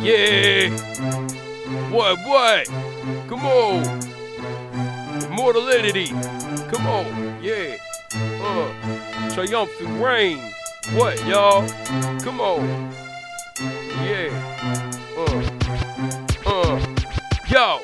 Yeah. What, what? Come on. Immortality. Come on. Yeah. Uh. Triumphant reign. What, y'all? Come on. Yeah. Uh. Uh. Yo.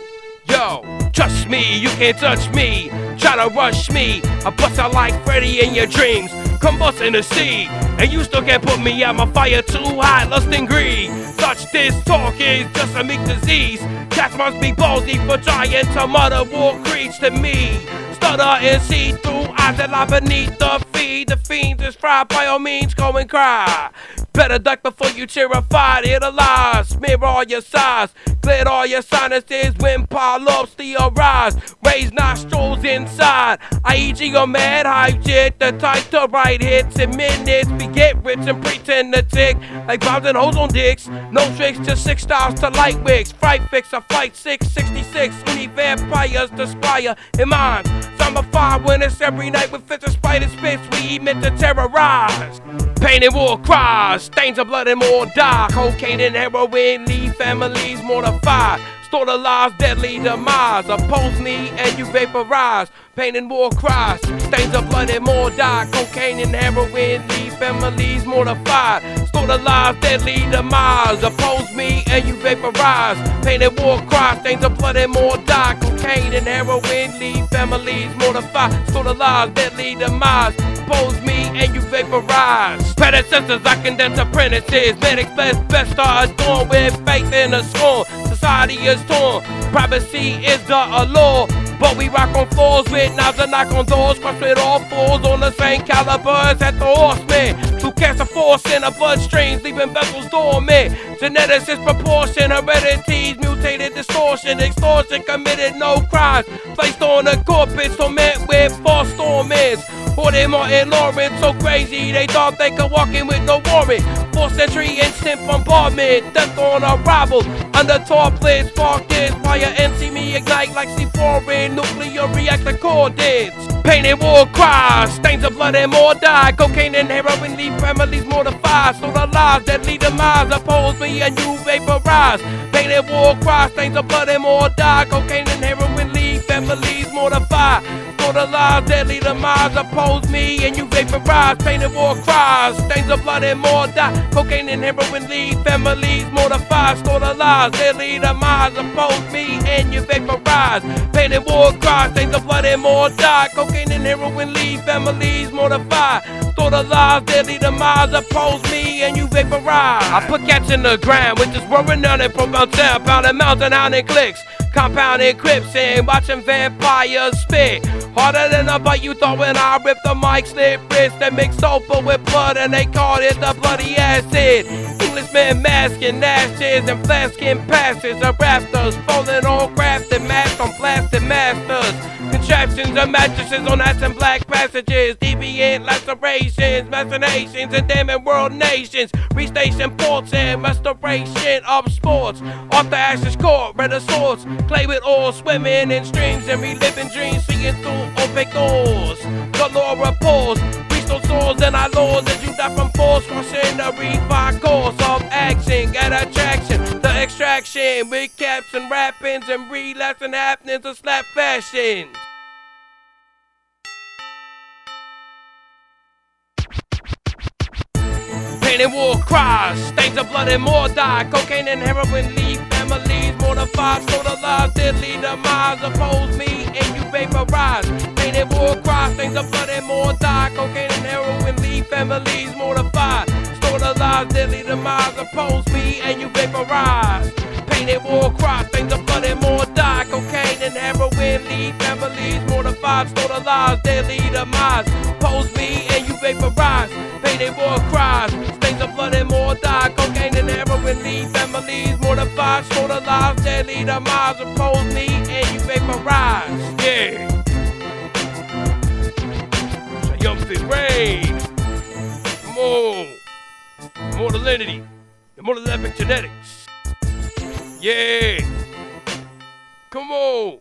Yo. Trust me, you can't touch me. Try to rush me. I bust out like Freddy in your dreams. Combust in the sea. And you still can't put me out my fire too high, lust and greed. Such this talk is just a meek disease. Cats must be ballsy for trying to mutter war creeds to me. Stutter and see through eyes that lie beneath the feed. The fiends is fried by all means, go and cry. Better duck before you terrified. The lies, smear all your sides, clear all your sinuses when pile ups the arise. Raise nostrils inside. I eat you mad hype shit. The tight to right hits in minutes. We get rich and pretend to tick like bombs and hoes on dicks. No tricks, just six styles to light wigs. Fright fix a flight 666. Uni vampires to spire in mind. Summer fire when it's every night with fits of spider spits. We emit to terrorize. Pain and war cries, stains of blood and more die. Cocaine and heroin leave families mortified. Store the lives, deadly demise. Oppose me and you vaporize. Pain and war cries, stains of blood and more die. Cocaine and heroin leave families mortified. Store the lives, deadly demise. Oppose me and you vaporize. Pain and war cries, stains of blood and more die. Cocaine and heroin leave families mortified. Store the lives, deadly demise. Oppose me and you vaporize. Predecessors, I condense apprentices. Medics, best, best are adorned with faith in a scorn. Society is torn. Privacy is the law. But we rock on floors with knives and knock on doors. Cross with all fours on the same calibers at the horseman. Who cast a force in our bloodstreams, leaving vessels dormant. Genetics is proportion, heredities, mutated distortion. Extortion committed no crimes. Placed on a corpus, torment false torments. Hoarding Martin Lawrence, so crazy they thought they could walk in with no warrant. Fourth century instant bombardment, death on arrival. Under tarpaulin, spark this fire and see me ignite like C4 in nuclear reactor coordinates. Pain and war cries, stains of blood and more die. Cocaine and heroin leave families mortified. So the lies that lead demise oppose me and you vaporize. Pain and war cries, stains of blood and more die. Cocaine and heroin leave families mortified. So the lies lead demise oppose me and you vaporize. Pain and war cries, stains of blood and more die. Cocaine and heroin leave families mortified. So the lies lead demise oppose me and you vaporize. Pain and war cries, stains of blood and more die. Cocaine and heroin leave families mortified. So the lies lead demise oppose me and you vaporize. I put cats in the ground with this roaring on it from mountain, pounding mountain out in clicks. Compounded clips and watching vampires spit. Harder than a bite you thought when I ripped the mic, slip wrist and mixed sulfur with blood and they called it the bloody acid. Englishmen masking ashes and flasking passes of rafters, falling on crafted masks on blasted masters. Contraptions and mattresses on ass and black passages, deviant lacerations, machinations, and damning world nations. Restation ports and restoration of sports. Off the ashes court, red swords, clay with ore, swimming in streams and reliving dreams, seeing through opaque doors. Galore reports, reach those souls and our laws as you die from force, crossing the refined course of action, get attraction, the extraction, recaps and rappings and relapsing happenings of slap fashion. Pain and war cries, stains of blood and more die. Cocaine and heroin leave families mortified. So the lies that lead demise oppose me and vaporize. Pain and war cries, of blood and more die. Cocaine and heroin leave families mortified. The lies that demise oppose me and you vaporize. Pain and war cries, of blood and more die. Cocaine and heroin leave families mortified. The lies that demise oppose me and you vaporize. Pain and war cries, stains of blood and more die. Cocaine and heroin leave families mortified. So the lies that lead demise oppose me and you vaporize. Yeah. Triumphant reign. Come on. Mortality. Immortal epic genetics. Yeah. Come on.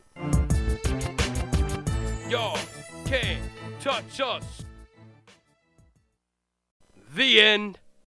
Y'all can't touch us. The end.